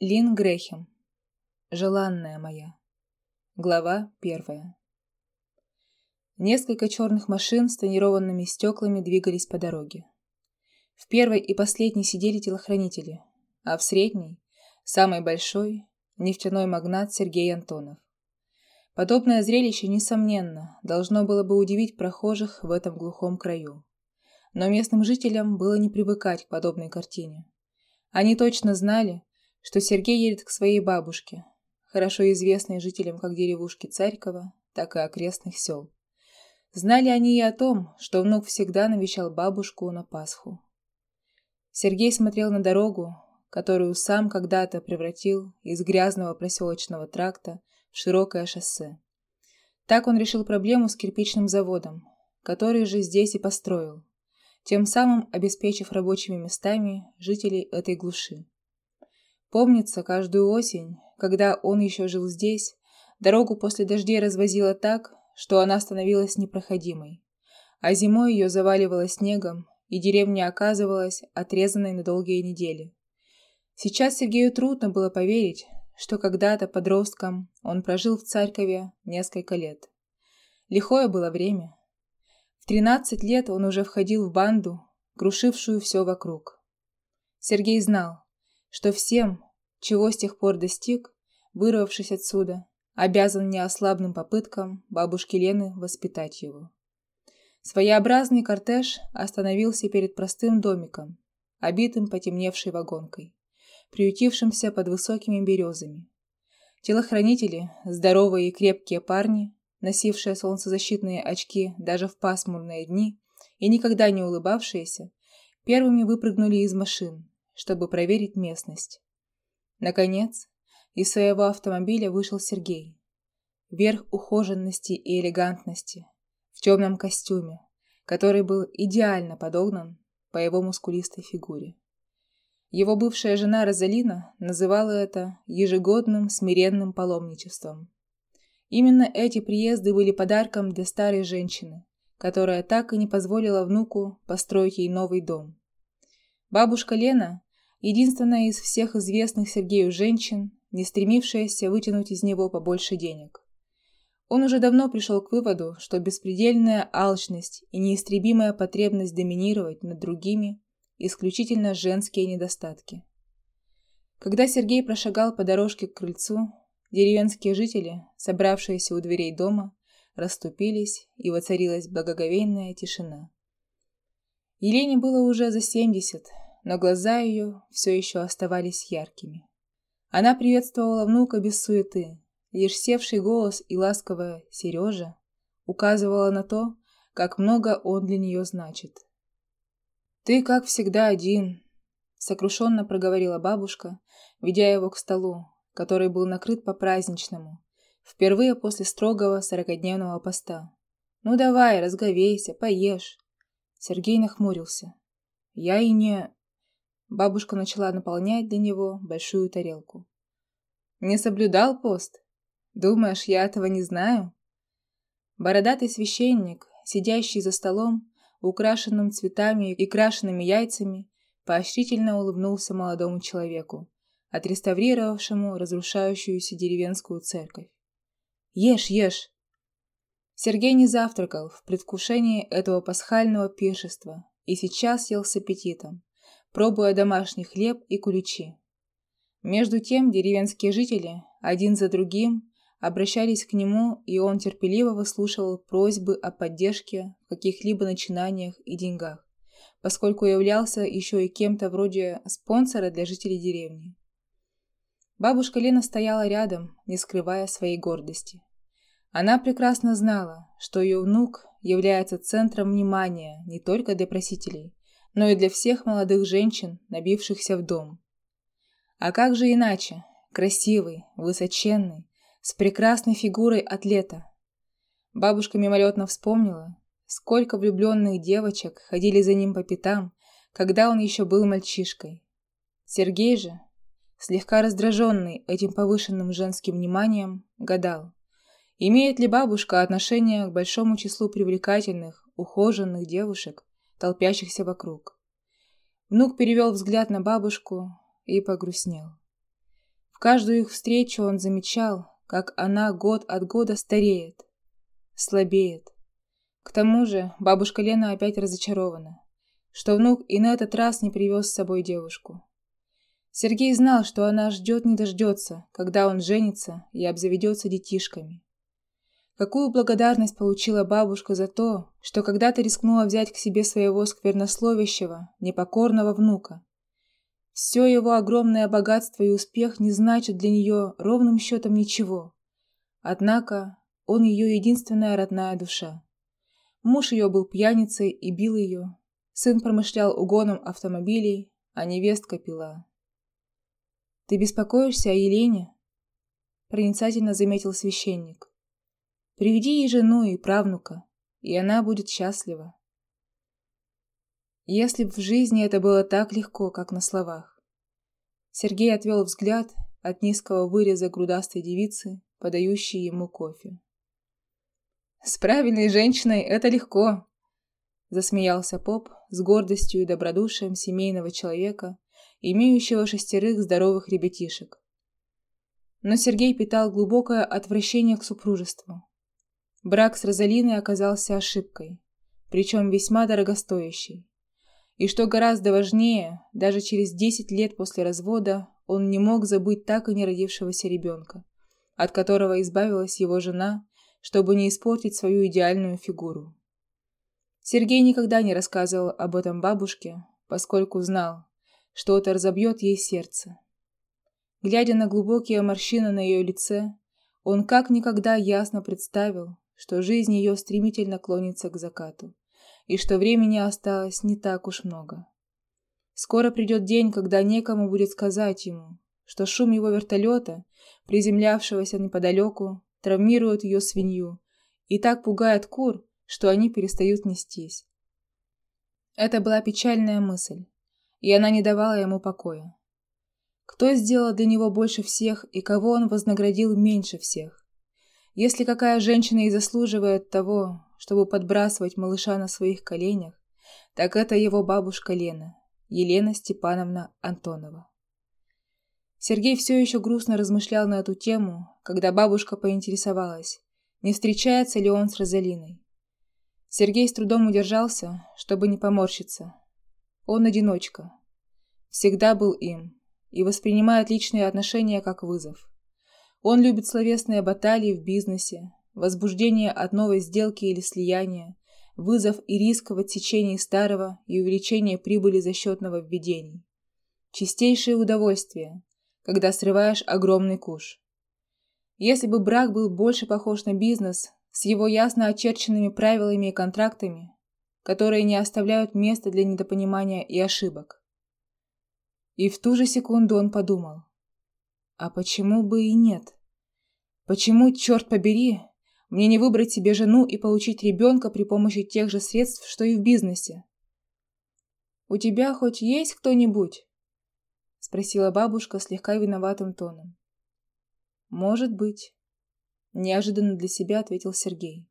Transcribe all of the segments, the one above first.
Лин Грехем. Желанная моя. Глава первая. Несколько черных машин с тонированными стеклами двигались по дороге. В первой и последней сидели телохранители, а в средней, самой большой, нефтяной магнат Сергей Антонов. Подобное зрелище, несомненно, должно было бы удивить прохожих в этом глухом краю. Но местным жителям было не привыкать к подобной картине. Они точно знали, что Сергей едет к своей бабушке, хорошо известной жителям как деревушки Царькова, так и окрестных сел. Знали они и о том, что внук всегда навещал бабушку на Пасху. Сергей смотрел на дорогу, которую сам когда-то превратил из грязного проселочного тракта в широкое шоссе. Так он решил проблему с кирпичным заводом, который же здесь и построил, тем самым обеспечив рабочими местами жителей этой глуши. Помнится, каждую осень, когда он еще жил здесь, дорогу после дождей развозила так, что она становилась непроходимой. А зимой ее заваливало снегом, и деревня оказывалась отрезанной на долгие недели. Сейчас Сергею трудно было поверить, что когда-то подростком он прожил в Царькове несколько лет. Лихое было время. В 13 лет он уже входил в банду, крушившую все вокруг. Сергей знал, что всем, чего с тех пор достиг, вырвавшись отсюда, обязан неослабным попыткам бабушки Лены воспитать его. Своеобразный кортеж остановился перед простым домиком, обитым потемневшей вагонкой, приютившимся под высокими березами. Телохранители, здоровые и крепкие парни, носившие солнцезащитные очки даже в пасмурные дни и никогда не улыбавшиеся, первыми выпрыгнули из машин, чтобы проверить местность. Наконец, из своего автомобиля вышел Сергей. Верх ухоженности и элегантности, в темном костюме, который был идеально подогнан по его мускулистой фигуре. Его бывшая жена Розалина называла это ежегодным смиренным паломничеством. Именно эти приезды были подарком для старой женщины, которая так и не позволила внуку построить ей новый дом. Бабушка Лена единственная из всех известных Сергею женщин, не стремившаяся вытянуть из него побольше денег. Он уже давно пришел к выводу, что беспредельная алчность и неистребимая потребность доминировать над другими – исключительно женские недостатки. Когда Сергей прошагал по дорожке к крыльцу, деревенские жители, собравшиеся у дверей дома, расступились, и воцарилась благоговейная тишина. Елене было уже за семьдесят, но глаза ее все еще оставались яркими. Она приветствовала внука без суеты, лишь севший голос и ласковая «Сережа» указывала на то, как много он для нее значит. «Ты, как всегда, один», — сокрушенно проговорила бабушка, ведя его к столу, который был накрыт по-праздничному, впервые после строгого сорокодневного поста. «Ну давай, разговейся, поешь». Сергей нахмурился. «Я и не...» Бабушка начала наполнять для него большую тарелку. «Не соблюдал пост? Думаешь, я этого не знаю?» Бородатый священник, сидящий за столом, украшенным цветами и крашенными яйцами, поощрительно улыбнулся молодому человеку, отреставрировавшему разрушающуюся деревенскую церковь. «Ешь, ешь!» Сергей не завтракал в предвкушении этого пасхального пиршества и сейчас ел с аппетитом, пробуя домашний хлеб и куличи. Между тем деревенские жители, один за другим, обращались к нему, и он терпеливо выслушивал просьбы о поддержке в каких-либо начинаниях и деньгах, поскольку являлся еще и кем-то вроде спонсора для жителей деревни. Бабушка Лена стояла рядом, не скрывая своей гордости. Она прекрасно знала, что ее внук является центром внимания не только для просителей, но и для всех молодых женщин, набившихся в дом. А как же иначе? Красивый, высоченный, с прекрасной фигурой атлета. Бабушка мимолетно вспомнила, сколько влюбленных девочек ходили за ним по пятам, когда он еще был мальчишкой. Сергей же, слегка раздраженный этим повышенным женским вниманием, гадал, имеет ли бабушка отношение к большому числу привлекательных, ухоженных девушек, толпящихся вокруг. Внук перевел взгляд на бабушку и погрустнел. В каждую их встречу он замечал, как она год от года стареет, слабеет. К тому же бабушка Лена опять разочарована, что внук и на этот раз не привез с собой девушку. Сергей знал, что она ждет не дождется, когда он женится и обзаведется детишками. Какую благодарность получила бабушка за то, что когда-то рискнула взять к себе своего сквернословящего, непокорного внука. Все его огромное богатство и успех не значат для нее ровным счетом ничего. Однако он ее единственная родная душа. Муж ее был пьяницей и бил ее. Сын промышлял угоном автомобилей, а невестка пила. «Ты беспокоишься о Елене?» Проницательно заметил священник. «Приведи ей жену и правнука, и она будет счастлива». Если б в жизни это было так легко, как на словах. Сергей отвел взгляд от низкого выреза грудастой девицы, подающей ему кофе. «С правильной женщиной это легко», — засмеялся поп с гордостью и добродушием семейного человека, имеющего шестерых здоровых ребятишек. Но Сергей питал глубокое отвращение к супружеству. Брак с Розалиной оказался ошибкой, причем весьма дорогостоящей. И что гораздо важнее, даже через 10 лет после развода он не мог забыть так и не родившегося ребенка, от которого избавилась его жена, чтобы не испортить свою идеальную фигуру. Сергей никогда не рассказывал об этом бабушке, поскольку знал, что это разобьет ей сердце. Глядя на глубокие морщины на ее лице, он как никогда ясно представил, что жизнь ее стремительно клонится к закату, и что времени осталось не так уж много. Скоро придет день, когда некому будет сказать ему, что шум его вертолета, приземлявшегося неподалеку, травмирует ее свинью и так пугает кур, что они перестают нестись. Это была печальная мысль, и она не давала ему покоя. Кто сделал для него больше всех и кого он вознаградил меньше всех? Если какая женщина и заслуживает того, чтобы подбрасывать малыша на своих коленях, так это его бабушка Лена, Елена Степановна Антонова. Сергей все еще грустно размышлял на эту тему, когда бабушка поинтересовалась, не встречается ли он с Розалиной. Сергей с трудом удержался, чтобы не поморщиться, он одиночка. Всегда был им и воспринимает личные отношения как вызов. Он любит словесные баталии в бизнесе, возбуждение от новой сделки или слияния, вызов и риск в отсечении старого и увеличение прибыли за счет нововведений. Чистейшее удовольствие, когда срываешь огромный куш. Если бы брак был больше похож на бизнес, с его ясно очерченными правилами и контрактами, которые не оставляют места для недопонимания и ошибок. И в ту же секунду он подумал, а почему бы и нет? Почему, черт побери, мне не выбрать себе жену и получить ребенка при помощи тех же средств, что и в бизнесе? «У тебя хоть есть кто-нибудь?» — спросила бабушка слегка виноватым тоном. «Может быть», — неожиданно для себя ответил Сергей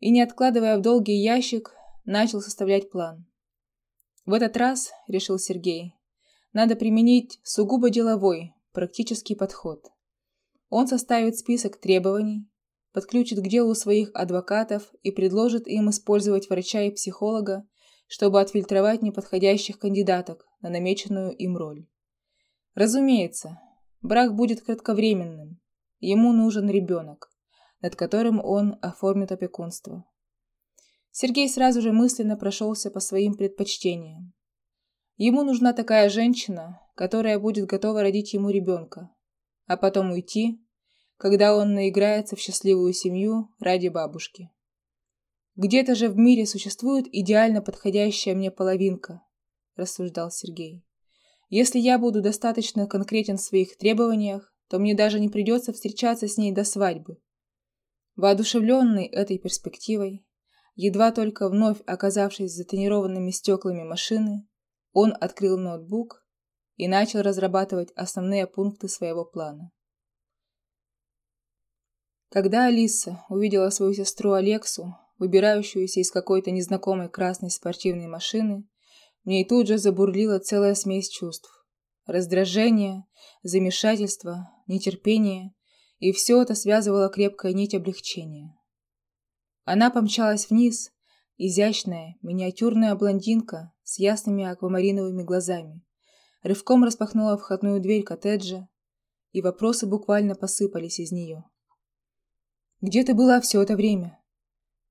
и, не откладывая в долгий ящик, начал составлять план. В этот раз, решил Сергей, надо применить сугубо деловой, практический подход. Он составит список требований, подключит к делу своих адвокатов и предложит им использовать врача и психолога, чтобы отфильтровать неподходящих кандидаток на намеченную им роль. Разумеется, брак будет кратковременным. Ему нужен ребенок над которым он оформит опекунство. Сергей сразу же мысленно прошелся по своим предпочтениям. Ему нужна такая женщина, которая будет готова родить ему ребенка, а потом уйти, когда он наиграется в счастливую семью ради бабушки. Где-то же в мире существует идеально подходящая мне половинка, рассуждал Сергей. Если я буду достаточно конкретен в своих требованиях, то мне даже не придется встречаться с ней до свадьбы. Воодушевленный этой перспективой, едва только вновь оказавшись за тонированными стеклами машины, он открыл ноутбук и начал разрабатывать основные пункты своего плана. Когда Алиса увидела свою сестру Алексу, выбирающуюся из какой-то незнакомой красной спортивной машины, в ней тут же забурлила целая смесь чувств. раздражение, замешательство, нетерпение, и все это связывало крепкая нить облегчения. Она помчалась вниз, изящная, миниатюрная блондинка с ясными аквамариновыми глазами, рывком распахнула входную дверь коттеджа, и вопросы буквально посыпались из нее. «Где ты была все это время?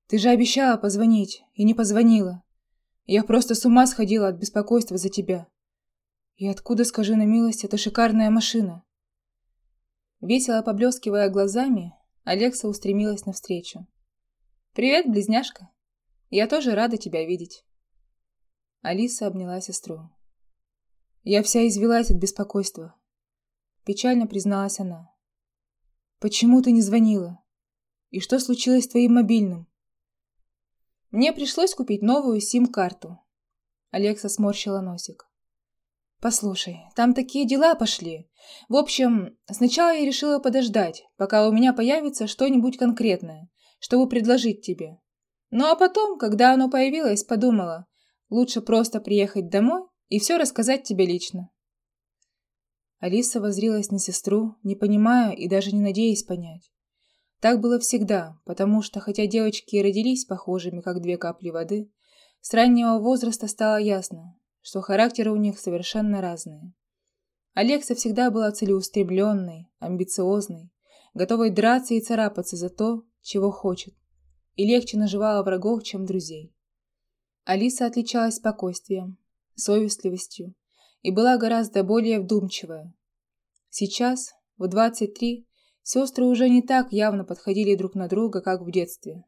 Ты же обещала позвонить, и не позвонила. Я просто с ума сходила от беспокойства за тебя. И откуда, скажи на милость, эта шикарная машина?» Весело поблескивая глазами, Алекса устремилась навстречу. «Привет, близняшка. Я тоже рада тебя видеть». Алиса обняла сестру. «Я вся извелась от беспокойства», — печально призналась она. «Почему ты не звонила? И что случилось с твоим мобильным?» «Мне пришлось купить новую сим-карту». Алекса сморщила носик. «Послушай, там такие дела пошли. В общем, сначала я решила подождать, пока у меня появится что-нибудь конкретное, чтобы предложить тебе. Ну а потом, когда оно появилось, подумала, лучше просто приехать домой и все рассказать тебе лично». Алиса возрилась на сестру, не понимая и даже не надеясь понять. Так было всегда, потому что, хотя девочки и родились похожими, как две капли воды, с раннего возраста стало ясно, что характеры у них совершенно разные. Алекса всегда была целеустремленной, амбициозной, готовой драться и царапаться за то, чего хочет, и легче наживала врагов, чем друзей. Алиса отличалась спокойствием, совестливостью и была гораздо более вдумчивая. Сейчас, в 23, сестры уже не так явно подходили друг на друга, как в детстве.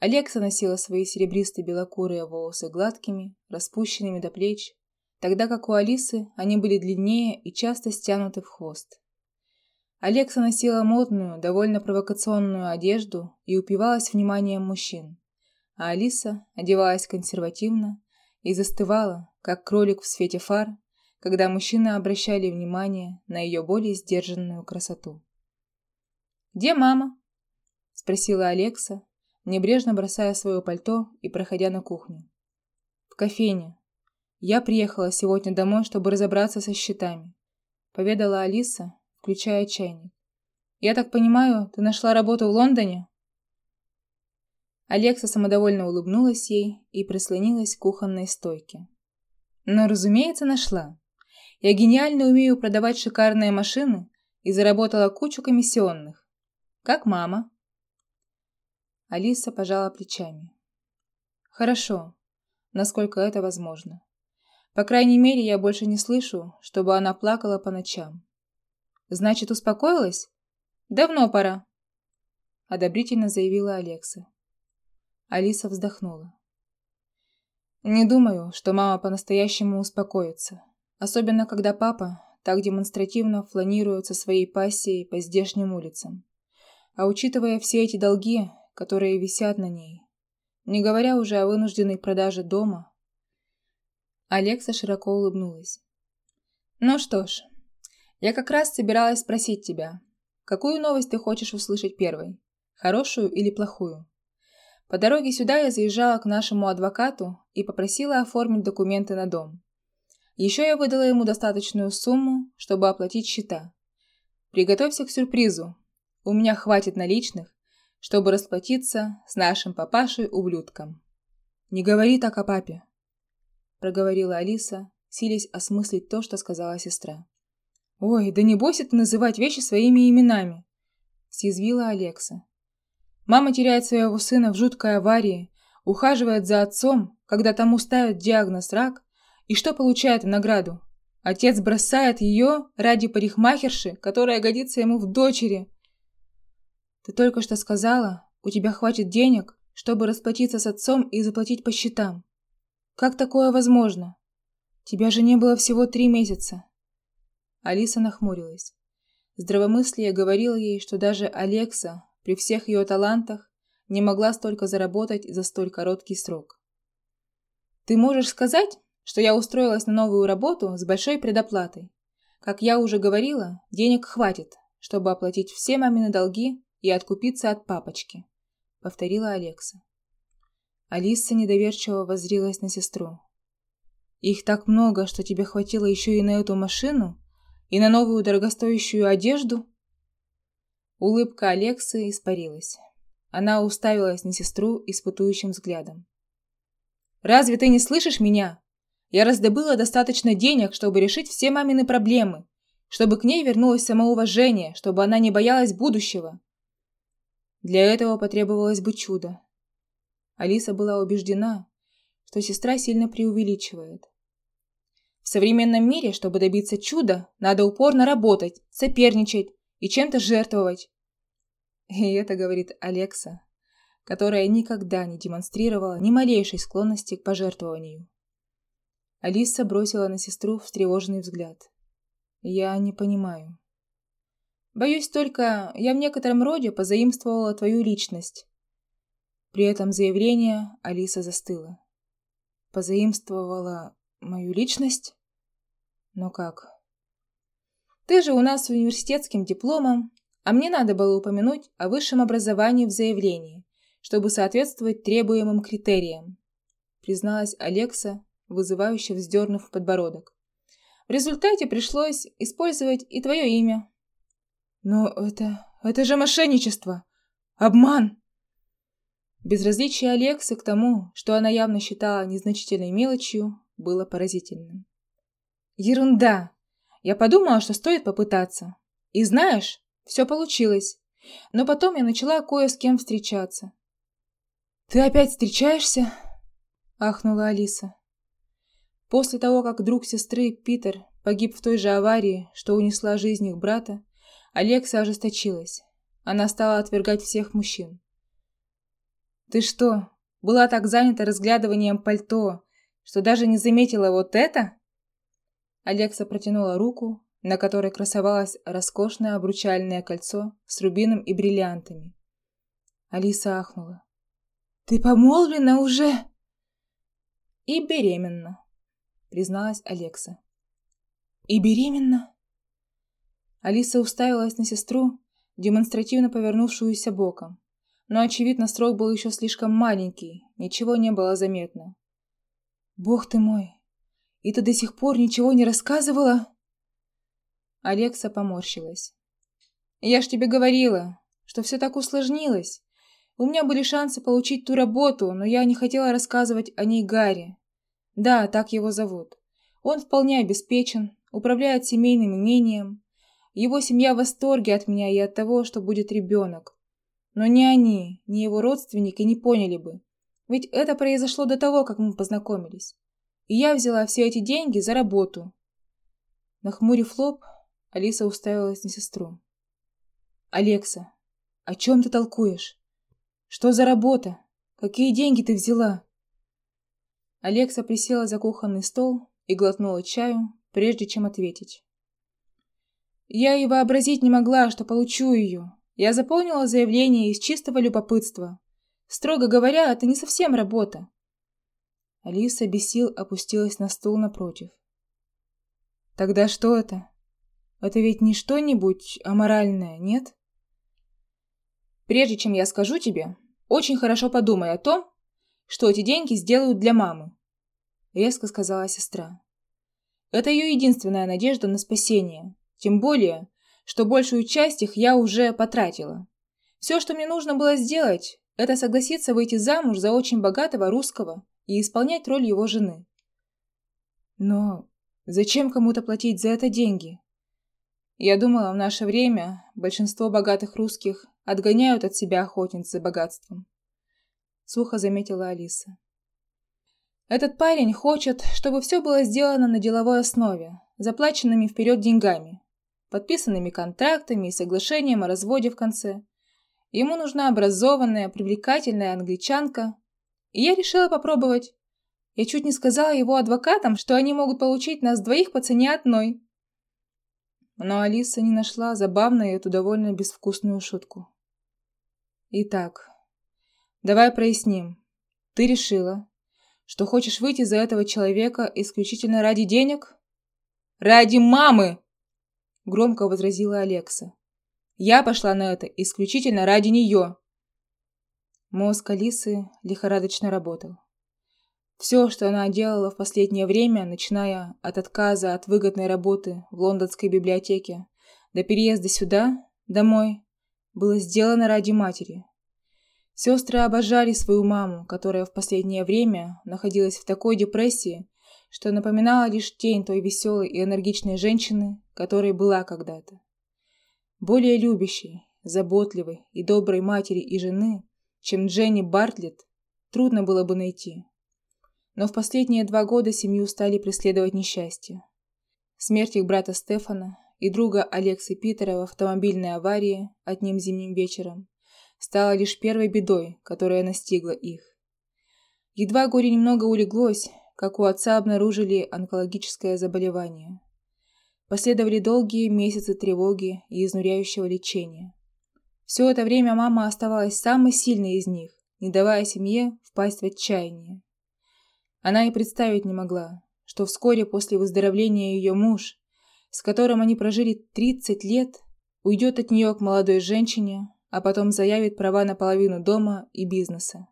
Алекса носила свои серебристые белокурые волосы гладкими, распущенными до плеч, тогда как у Алисы они были длиннее и часто стянуты в хвост. Алекса носила модную, довольно провокационную одежду и упивалась вниманием мужчин, а Алиса одевалась консервативно и застывала, как кролик в свете фар, когда мужчины обращали внимание на ее более сдержанную красоту. «Где мама?» – спросила Алекса, небрежно бросая свое пальто и проходя на кухню. «В кофейне. Я приехала сегодня домой, чтобы разобраться со счетами», – поведала Алиса, включая чайник. «Я так понимаю, ты нашла работу в Лондоне?» Алекса самодовольно улыбнулась ей и прислонилась к кухонной стойке. «Ну, разумеется, нашла. Я гениально умею продавать шикарные машины и заработала кучу комиссионных. Как мама?» Алиса пожала плечами. «Хорошо, насколько это возможно. По крайней мере, я больше не слышу, чтобы она плакала по ночам. Значит, успокоилась? Давно пора!» Одобрительно заявила Алекса. Алиса вздохнула. «Не думаю, что мама по-настоящему успокоится, особенно когда папа так демонстративно фланирует со своей пассией по здешним улицам. А учитывая все эти долги, которые висят на ней. Не говоря уже о вынужденной продаже дома. Алекса широко улыбнулась. «Ну что ж, я как раз собиралась спросить тебя, какую новость ты хочешь услышать первой, хорошую или плохую?» По дороге сюда я заезжала к нашему адвокату и попросила оформить документы на дом. Еще я выдала ему достаточную сумму, чтобы оплатить счета. Приготовься к сюрпризу. У меня хватит наличных, чтобы расплатиться с нашим папашей-ублюдком. «Не говори так о папе», — проговорила Алиса, силясь осмыслить то, что сказала сестра. «Ой, да не бойся ты называть вещи своими именами», — съязвила Алекса. «Мама теряет своего сына в жуткой аварии, ухаживает за отцом, когда тому ставят диагноз рак, и что получает в награду? Отец бросает ее ради парикмахерши, которая годится ему в дочери. Ты только что сказала, у тебя хватит денег, чтобы расплатиться с отцом и заплатить по счетам. Как такое возможно? Тебя же не было всего три месяца. Алиса нахмурилась. Здравомыслие говорило ей, что даже Алекса, при всех ее талантах, не могла столько заработать за столь короткий срок. Ты можешь сказать, что я устроилась на новую работу с большой предоплатой. Как я уже говорила, денег хватит, чтобы оплатить все мамины долги и откупиться от папочки», — повторила Алекса. Алиса недоверчиво воззрилась на сестру. Их так много, что тебе хватило еще и на эту машину, и на новую дорогостоящую одежду?» Улыбка Алексы испарилась. Она уставилась на сестру испытующим взглядом. «Разве ты не слышишь меня? Я раздобыла достаточно денег, чтобы решить все мамины проблемы, чтобы к ней вернулось самоуважение, чтобы она не боялась будущего. Для этого потребовалось бы чудо. Алиса была убеждена, что сестра сильно преувеличивает. В современном мире, чтобы добиться чуда, надо упорно работать, соперничать и чем-то жертвовать. И это говорит Алекса, которая никогда не демонстрировала ни малейшей склонности к пожертвованию. Алиса бросила на сестру встревоженный взгляд. «Я не понимаю». «Боюсь только, я в некотором роде позаимствовала твою личность». При этом заявление Алиса застыла. «Позаимствовала мою личность? Но как?» «Ты же у нас с университетским дипломом, а мне надо было упомянуть о высшем образовании в заявлении, чтобы соответствовать требуемым критериям, призналась Алекса, вызывающе вздернув подбородок. В результате пришлось использовать и твое имя. Но это... это же мошенничество! Обман! Безразличие Алексы к тому, что она явно считала незначительной мелочью, было поразительным. Ерунда! Я подумала, что стоит попытаться. И знаешь, все получилось. Но потом я начала кое с кем встречаться. «Ты опять встречаешься?» – ахнула Алиса. После того, как друг сестры, Питер, погиб в той же аварии, что унесла жизнь их брата, Алекса ожесточилась. Она стала отвергать всех мужчин. «Ты что, была так занята разглядыванием пальто, что даже не заметила вот это?» Алекса протянула руку, на которой красовалось роскошное обручальное кольцо с рубином и бриллиантами. Алиса ахнула. «Ты помолвлена уже?» «И беременна», — призналась Алекса. «И беременна?» Алиса уставилась на сестру, демонстративно повернувшуюся боком. Но, очевидно, срок был еще слишком маленький, ничего не было заметно. «Бог ты мой! И ты до сих пор ничего не рассказывала?» Алекса поморщилась. «Я ж тебе говорила, что все так усложнилось. У меня были шансы получить ту работу, но я не хотела рассказывать о ней Гарри. Да, так его зовут. Он вполне обеспечен, управляет семейным имением. Его семья в восторге от меня и от того, что будет ребенок. Но ни они, ни его родственники не поняли бы. Ведь это произошло до того, как мы познакомились. И я взяла все эти деньги за работу. Нахмурив лоб, Алиса уставилась на сестру. «Алекса, о чем ты толкуешь? Что за работа? Какие деньги ты взяла?» Алекса присела за кухонный стол и глотнула чаю, прежде чем ответить. «Я и вообразить не могла, что получу ее. Я заполнила заявление из чистого любопытства. Строго говоря, это не совсем работа». Алиса без сил опустилась на стул напротив. «Тогда что это?» Это ведь не что-нибудь аморальное, нет? Прежде чем я скажу тебе, очень хорошо подумай о том, что эти деньги сделают для мамы, резко сказала сестра. Это ее единственная надежда на спасение, тем более, что большую часть их я уже потратила. Все, что мне нужно было сделать, это согласиться выйти замуж за очень богатого русского и исполнять роль его жены. Но зачем кому-то платить за это деньги? Я думала, в наше время большинство богатых русских отгоняют от себя охотниц за богатством. Сухо заметила Алиса. Этот парень хочет, чтобы все было сделано на деловой основе, заплаченными вперед деньгами, подписанными контрактами и соглашением о разводе в конце. Ему нужна образованная, привлекательная англичанка, и я решила попробовать. Я чуть не сказала его адвокатам, что они могут получить нас двоих по цене одной. Но Алиса не нашла забавной эту довольно безвкусную шутку. Итак, давай проясним. Ты решила, что хочешь выйти за этого человека исключительно ради денег? Ради мамы! Громко возразила Алекса. Я пошла на это исключительно ради нее. Мозг Алисы лихорадочно работал. Все, что она делала в последнее время, начиная от отказа от выгодной работы в лондонской библиотеке до переезда сюда, домой, было сделано ради матери. Сестры обожали свою маму, которая в последнее время находилась в такой депрессии, что напоминала лишь тень той веселой и энергичной женщины, которой была когда-то. Более любящей, заботливой и доброй матери и жены, чем Дженни Бартлетт, трудно было бы найти. Но в последние два года семью стали преследовать несчастья. Смерть их брата Стефана и друга Алекса Питера в автомобильной аварии одним зимним вечером стала лишь первой бедой, которая настигла их. Едва горе немного улеглось, как у отца обнаружили онкологическое заболевание. Последовали долгие месяцы тревоги и изнуряющего лечения. Все это время мама оставалась самой сильной из них, не давая семье впасть в отчаяние. Она и представить не могла, что вскоре после выздоровления ее муж, с которым они прожили 30 лет, уйдет от нее к молодой женщине, а потом заявит права на половину дома и бизнеса.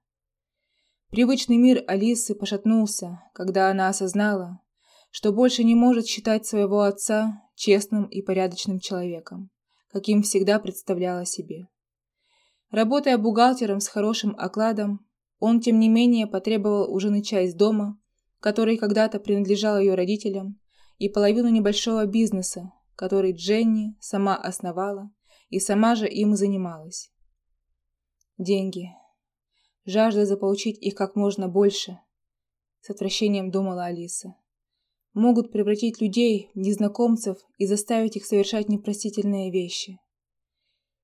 Привычный мир Алисы пошатнулся, когда она осознала, что больше не может считать своего отца честным и порядочным человеком, каким всегда представляла себе. Работая бухгалтером с хорошим окладом, он, тем не менее, потребовал у жены часть дома, который когда-то принадлежал ее родителям, и половину небольшого бизнеса, который Дженни сама основала и сама же им занималась. Деньги, жажда заполучить их как можно больше, с отвращением думала Алиса, могут превратить людей в незнакомцев и заставить их совершать непростительные вещи.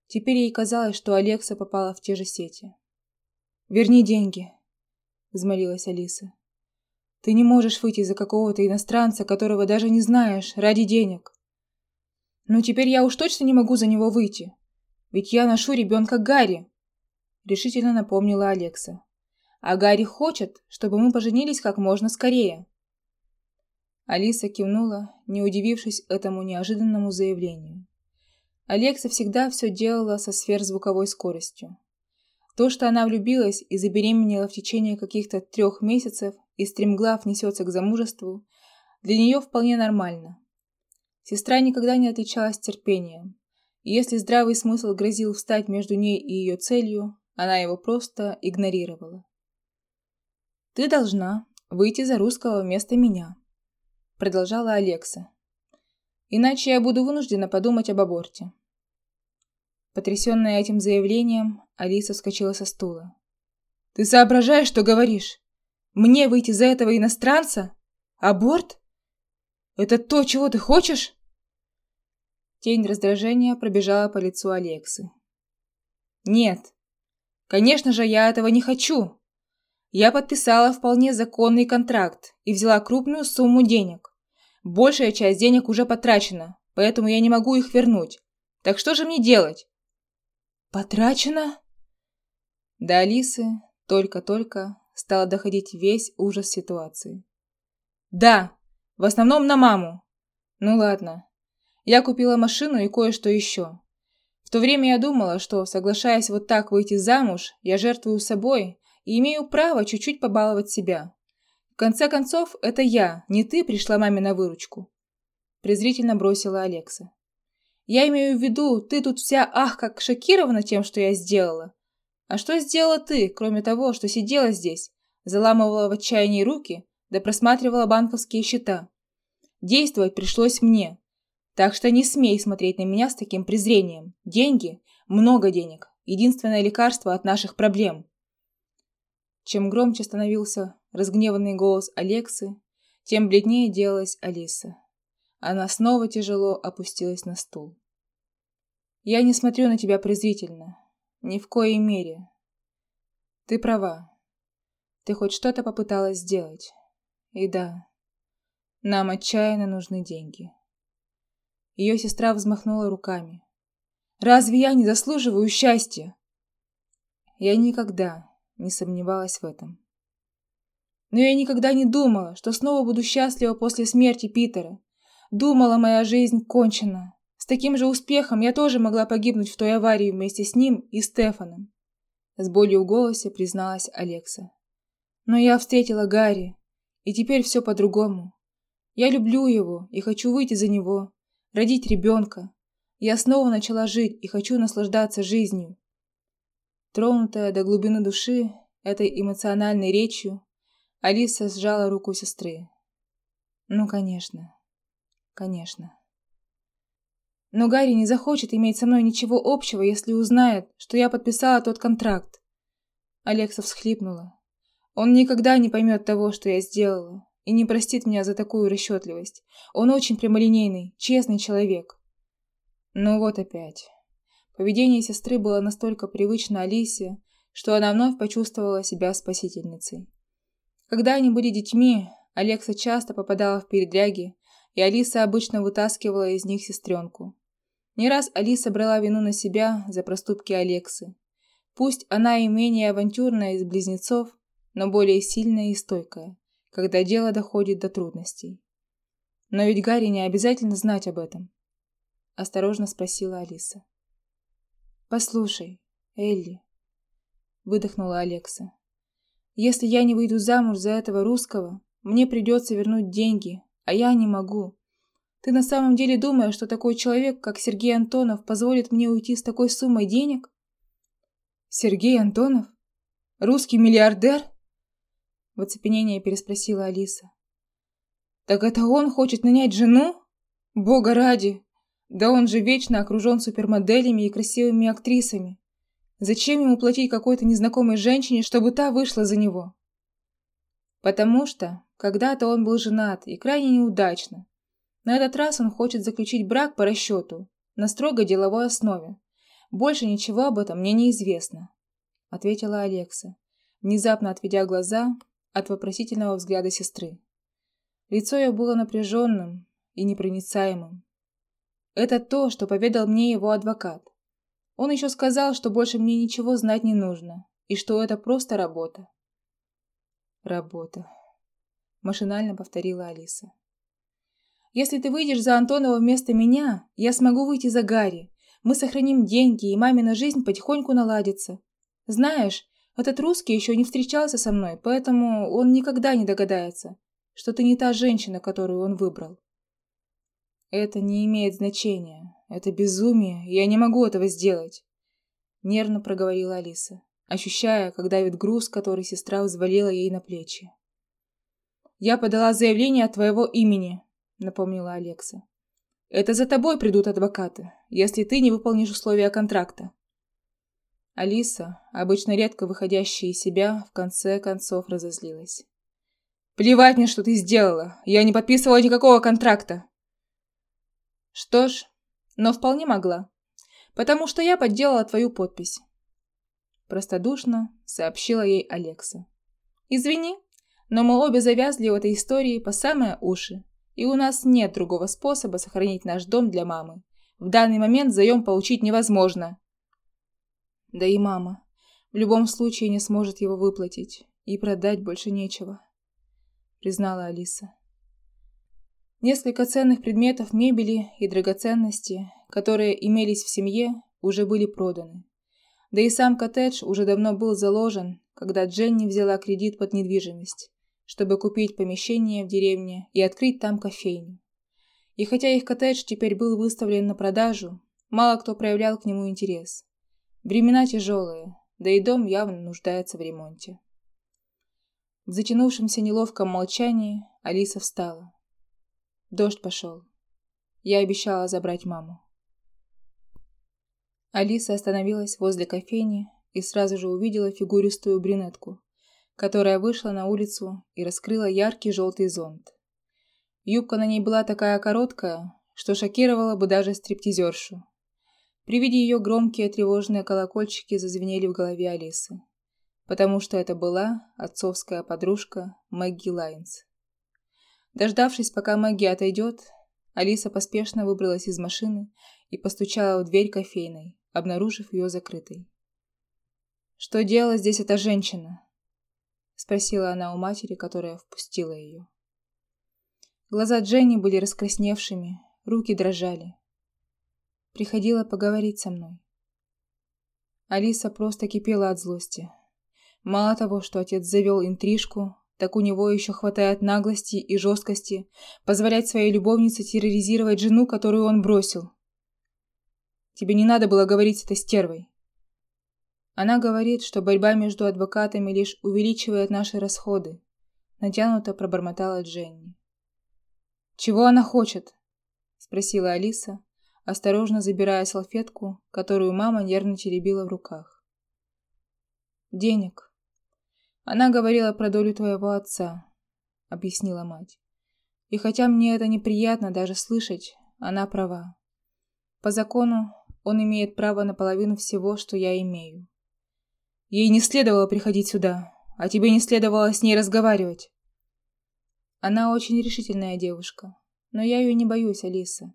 Теперь ей казалось, что Алекса попала в те же сети. «Верни деньги», — взмолилась Алиса. «Ты не можешь выйти за какого-то иностранца, которого даже не знаешь, ради денег». «Ну теперь я уж точно не могу за него выйти, ведь я ношу ребенка Гарри», — решительно напомнила Алекса. «А Гарри хочет, чтобы мы поженились как можно скорее». Алиса кивнула, не удивившись этому неожиданному заявлению. Алекса всегда все делала со сверхзвуковой скоростью. То, что она влюбилась и забеременела в течение каких-то трех месяцев и стремглав несется к замужеству, для нее вполне нормально. Сестра никогда не отличалась терпением, и если здравый смысл грозил встать между ней и ее целью, она его просто игнорировала. «Ты должна выйти за русского вместо меня», — продолжала Алекса. «Иначе я буду вынуждена подумать об аборте». Потрясенная этим заявлением, Алиса вскочила со стула. «Ты соображаешь, что говоришь? Мне выйти за этого иностранца? Аборт? Это то, чего ты хочешь?» Тень раздражения пробежала по лицу Алексы. «Нет, Конечно же, я этого не хочу. Я подписала вполне законный контракт и взяла крупную сумму денег. Большая часть денег уже потрачена, поэтому я не могу их вернуть. Так что же мне делать? Потрачено? До Алисы только-только стало доходить весь ужас ситуации. Да, в основном на маму. Ну ладно. Я купила машину и кое-что еще то время я думала, что, соглашаясь вот так выйти замуж, я жертвую собой и имею право чуть-чуть побаловать себя. Конце концов, это я, не ты пришла маме на выручку. Презрительно бросила Алекса. Я имею в виду, ты тут вся ах как шокирована тем, что я сделала. А что сделала ты, кроме того, что сидела здесь, заламывала в отчаянии руки, да просматривала банковские счета? Действовать пришлось мне, так что не смей смотреть на меня с таким презрением. Деньги, много денег, единственное лекарство от наших проблем. Чем громче становился разгневанный голос Алексы, тем бледнее делалась Алиса. Она снова тяжело опустилась на стул. Я не смотрю на тебя презрительно. Ни в коей мере. Ты права. Ты хоть что-то попыталась сделать. И да, нам отчаянно нужны деньги. Ее сестра взмахнула руками. «Разве я не заслуживаю счастья?» Я никогда не сомневалась в этом. Но я никогда не думала, что снова буду счастлива после смерти Питера. Думала, моя жизнь кончена. С таким же успехом я тоже могла погибнуть в той аварии вместе с ним и Стефаном. С болью в голосе призналась Алекса. Но я встретила Гарри, и теперь все по-другому. Я люблю его и хочу выйти за него, родить ребенка. Я снова начала жить и хочу наслаждаться жизнью. Тронутая до глубины души этой эмоциональной речью, Алиса сжала руку сестры. Ну, конечно. Конечно. Но Гарри не захочет иметь со мной ничего общего, если узнает, что я подписала тот контракт. Алекса всхлипнула. Он никогда не поймет того, что я сделала, и не простит меня за такую расчетливость. Он очень прямолинейный, честный человек. Ну вот опять. Поведение сестры было настолько привычно Алисе, что она вновь почувствовала себя спасительницей. Когда они были детьми, Алекса часто попадала в передряги, и Алиса обычно вытаскивала из них сестренку. Не раз Алиса брала вину на себя за проступки Алексы. Пусть она и менее авантюрная из близнецов, но более сильная и стойкая, когда дело доходит до трудностей. Но ведь Гарри не обязательно знать об этом. Осторожно спросила Алиса. «Послушай, Элли», — выдохнула Алекса. «Если я не выйду замуж за этого русского, мне придется вернуть деньги, а я не могу. Ты на самом деле думаешь, что такой человек, как Сергей Антонов, позволит мне уйти с такой суммой денег? Сергей Антонов? Русский миллиардер? В оцепенении переспросила Алиса. Так это он хочет нанять жену? Бога ради! Да он же вечно окружен супермоделями и красивыми актрисами. Зачем ему платить какой-то незнакомой женщине, чтобы та вышла за него? Потому что когда-то он был женат и крайне неудачно, на этот раз он хочет заключить брак по расчету, на строго деловой основе. Больше ничего об этом мне не известно, ответила Алекса, внезапно отведя глаза от вопросительного взгляда сестры. Лицо ее было напряженным и непроницаемым. Это то, что поведал мне его адвокат. Он еще сказал, что больше мне ничего знать не нужно, и что это просто работа. Работа. Машинально повторила Алиса. Если ты выйдешь за Антонова вместо меня, я смогу выйти за Гарри. Мы сохраним деньги, и мамина жизнь потихоньку наладится. Знаешь, этот русский еще не встречался со мной, поэтому он никогда не догадается, что ты не та женщина, которую он выбрал. Это не имеет значения. Это безумие, я не могу этого сделать. Нервно проговорила Алиса, ощущая, как давит груз, который сестра взвалила ей на плечи. Я подала заявление от твоего имени, напомнила Алекса. Это за тобой придут адвокаты, если ты не выполнишь условия контракта. Алиса, обычно редко выходящая из себя, в конце концов разозлилась. Плевать мне, что ты сделала. Я не подписывала никакого контракта. Что ж, но вполне могла, потому что я подделала твою подпись. Простодушно сообщила ей Алекса. Извини, но мы обе завязли в этой истории по самые уши. И у нас нет другого способа сохранить наш дом для мамы. В данный момент заем получить невозможно. Да и мама в любом случае не сможет его выплатить. И продать больше нечего, признала Алиса. Несколько ценных предметов мебели и драгоценности, которые имелись в семье, уже были проданы. Да и сам коттедж уже давно был заложен, когда Дженни взяла кредит под недвижимость чтобы купить помещение в деревне и открыть там кофейню. И хотя их коттедж теперь был выставлен на продажу, мало кто проявлял к нему интерес. Времена тяжелые, да и дом явно нуждается в ремонте. В затянувшемся неловком молчании Алиса встала. Дождь пошел. Я обещала забрать маму. Алиса остановилась возле кофейни и сразу же увидела фигуристую брюнетку, которая вышла на улицу и раскрыла яркий желтый зонт. Юбка на ней была такая короткая, что шокировала бы даже стриптизершу. При виде ее громкие тревожные колокольчики зазвенели в голове Алисы, потому что это была отцовская подружка Мэгги Лайнс. Дождавшись, пока Мэгги отойдет, Алиса поспешно выбралась из машины и постучала в дверь кофейной, обнаружив ее закрытой. «Что делала здесь эта женщина?» спросила она у матери, которая впустила ее. Глаза Дженни были раскрасневшими, руки дрожали. Приходила поговорить со мной. Алиса просто кипела от злости. Мало того, что отец завел интрижку, так у него еще хватает наглости и жесткости позволять своей любовнице терроризировать жену, которую он бросил. Тебе не надо было говорить с этой стервой. Она говорит, что борьба между адвокатами лишь увеличивает наши расходы. Натянуто пробормотала Дженни. «Чего она хочет?» Спросила Алиса, осторожно забирая салфетку, которую мама нервно теребила в руках. «Денег. Она говорила про долю твоего отца», — объяснила мать. «И хотя мне это неприятно даже слышать, она права. По закону он имеет право на половину всего, что я имею. Ей не следовало приходить сюда, а тебе не следовало с ней разговаривать. Она очень решительная девушка, но я ее не боюсь, Алиса.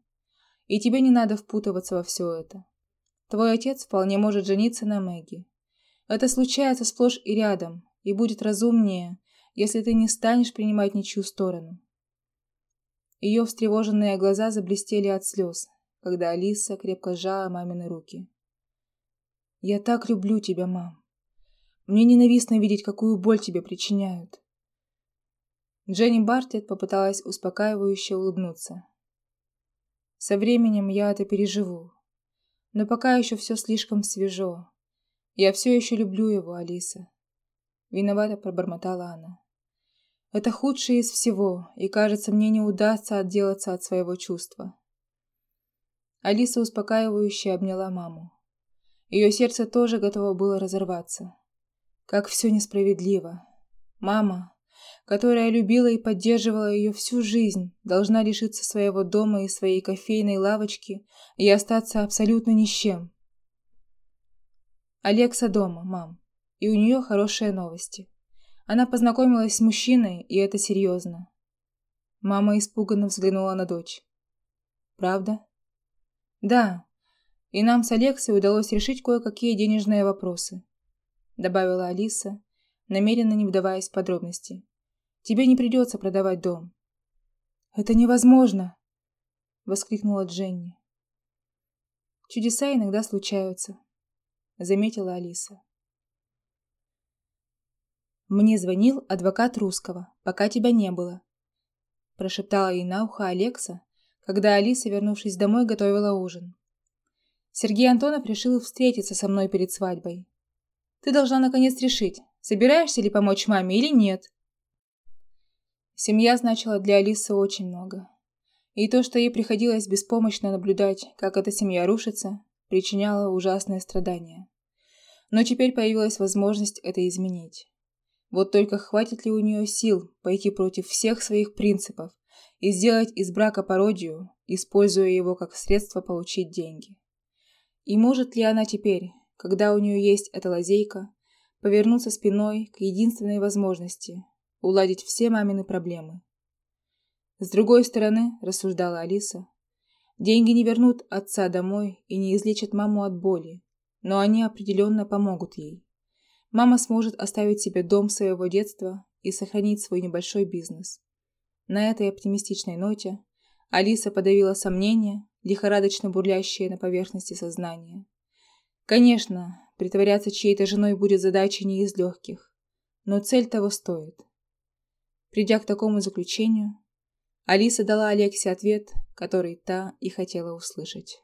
И тебе не надо впутываться во все это. Твой отец вполне может жениться на Мэгги. Это случается сплошь и рядом, и будет разумнее, если ты не станешь принимать ничью сторону. Ее встревоженные глаза заблестели от слез, когда Алиса крепко сжала мамины руки. «Я так люблю тебя, мам. Мне ненавистно видеть, какую боль тебе причиняют. Дженни Бартлетт попыталась успокаивающе улыбнуться. Со временем я это переживу. Но пока еще все слишком свежо. Я все еще люблю его, Алиса. Виновато пробормотала она. Это худшее из всего, и, кажется, мне не удастся отделаться от своего чувства. Алиса успокаивающе обняла маму. Ее сердце тоже готово было разорваться. Как все несправедливо. Мама, которая любила и поддерживала ее всю жизнь, должна лишиться своего дома и своей кофейной лавочки и остаться абсолютно ни с чем. Алекса дома, мам, и у нее хорошие новости. Она познакомилась с мужчиной, и это серьезно. Мама испуганно взглянула на дочь. «Правда?» «Да. И нам с Алексой удалось решить кое-какие денежные вопросы добавила Алиса, намеренно не вдаваясь в подробности. Тебе не придется продавать дом. Это невозможно, воскликнула Дженни. Чудеса иногда случаются, заметила Алиса. Мне звонил адвокат русского, пока тебя не было, прошептала ей на ухо Алекса, когда Алиса, вернувшись домой, готовила ужин. Сергей Антонов решил встретиться со мной перед свадьбой. Ты должна наконец решить, собираешься ли помочь маме или нет. Семья значила для Алисы очень много. И то, что ей приходилось беспомощно наблюдать, как эта семья рушится, причиняло ужасные страдания. Но теперь появилась возможность это изменить. Вот только хватит ли у нее сил пойти против всех своих принципов и сделать из брака пародию, используя его как средство получить деньги? И может ли она теперь, когда у нее есть эта лазейка, повернуться спиной к единственной возможности – уладить все мамины проблемы. С другой стороны, рассуждала Алиса, деньги не вернут отца домой и не излечат маму от боли, но они определенно помогут ей. Мама сможет оставить себе дом своего детства и сохранить свой небольшой бизнес. На этой оптимистичной ноте Алиса подавила сомнения, лихорадочно бурлящие на поверхности сознания. Конечно, притворяться чьей-то женой будет задачей не из легких, но цель того стоит. Придя к такому заключению, Алиса дала Алексе ответ, который та и хотела услышать.